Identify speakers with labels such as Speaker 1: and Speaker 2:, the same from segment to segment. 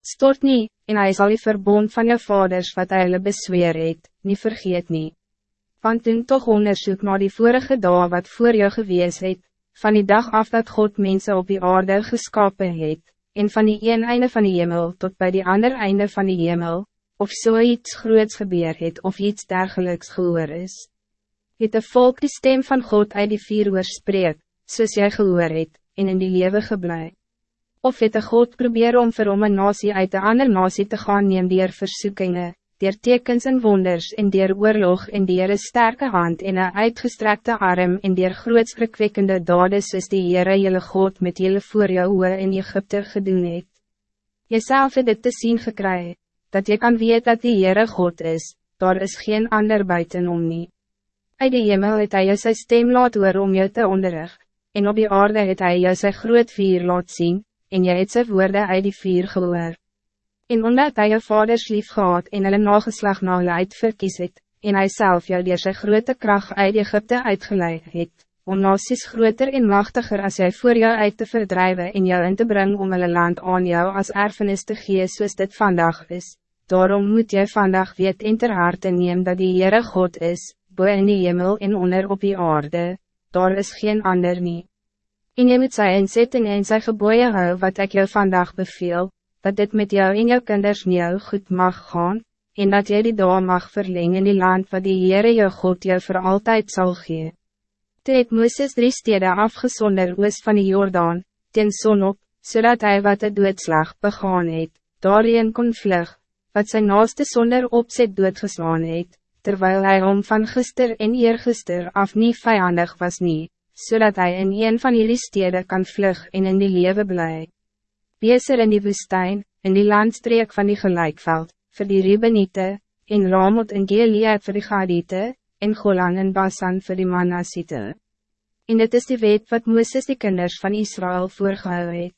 Speaker 1: Stort niet, en hij zal die verbond van je vaders wat hy hulle besweer het, nie vergeet nie. Want doen toch onderzoek naar die vorige dag wat voor jou gewees het, van die dag af dat God mensen op die aarde geskapen het, en van die een einde van die hemel tot bij die ander einde van die hemel, of zo so groots gebeur het of iets dergelijks gehoor is. Het de volk die stem van God uit die vier oor spreek, soos jy gehoor het, en in die lewe geblei. Of het de God probeer om vir om een nasie uit de ander nasie te gaan neem dier versoekingen, dier tekens en wonders en dier oorlog en dier een sterke hand en een uitgestrekte arm en dier grootskrikwekkende dade soos die Heere jylle God met jylle voor jou oor in Egypte gedoen het. Jyself het dit te zien gekry, dat je kan weet dat die Heere God is, daar is geen ander buiten om nie. Uit die hemel het hy jou sy stem laat hoor om jou te onderrig, en op die aarde het hy jou sy groot vier laat zien, en jy het sy woorde uit die vier gehoor. En omdat hy jou vaders lief gehad en hulle nageslag na hulle uitverkies het, en hy self jou door sy grote kracht uit Egypte uitgeleid het, om nasies groter en machtiger als jy voor jou uit te verdrijven en jou in te brengen om hulle land aan jou als erfenis te gee soos dit vandag is. Daarom moet jy vandag weet en ter harte neem dat die Heere God is, boe in die hemel en onder op die aarde, daar is geen ander nie. En jy moet sy inzetting en sy geboeie hou wat ik jou vandag beveel, dat dit met jou en jou kinders jou goed mag gaan, en dat jy die dag mag verlengen in die land wat die Heere jou God jou voor altijd zal gee. Toe het Mooses drie stede afgesonder oos van die Jordaan, ten son op, zodat hij wat het doodslag begaan het, daarin kon vlug, wat zijn naaste zonder opzet doodgeslaan het, terwijl hij om van gister en eergister af niet vijandig was niet, zodat hij in een van jullie steden kan vlug en in die leven blij. Beser in die woestijn, in die landstreek van die gelijkveld, voor die Ribbenite, in Ramot en Gilead voor die Gadite, in Golan en Basan voor die Manasite. En dit is die wet wat Moeses die kinders van Israël voorgehou het.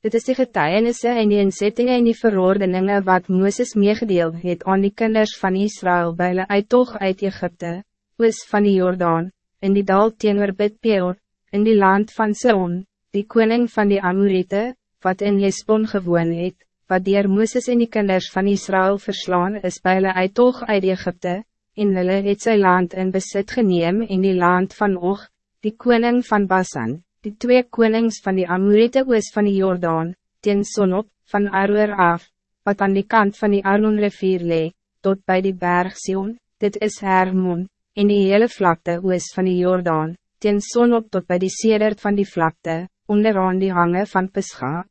Speaker 1: Dit is die getuienisse en die inzettingen en die verordeningen wat Moeses meegedeeld het aan die kinders van Israël by hulle uittoog uit Egypte, oos van die Jordaan, in die dal teenoor Bidpeor, in die land van Seon, die koning van die Amorite, wat in Jesbon gewoon het, wat dier Mooses en die kinders van Israël verslaan is by hulle uittoog uit Egypte, en hulle het sy land in besit geneem in die land van Og, die koning van Basan, die twee konings van die Amorite oos van die Jordaan, teen Sonop, van Aroer af, wat aan die kant van die Arnon rivier lee, tot bij die berg Sion, dit is Hermon, in die hele vlakte oos van die Jordaan, teen Sonop tot bij die sedert van die vlakte, onderaan die hangen van Pescha.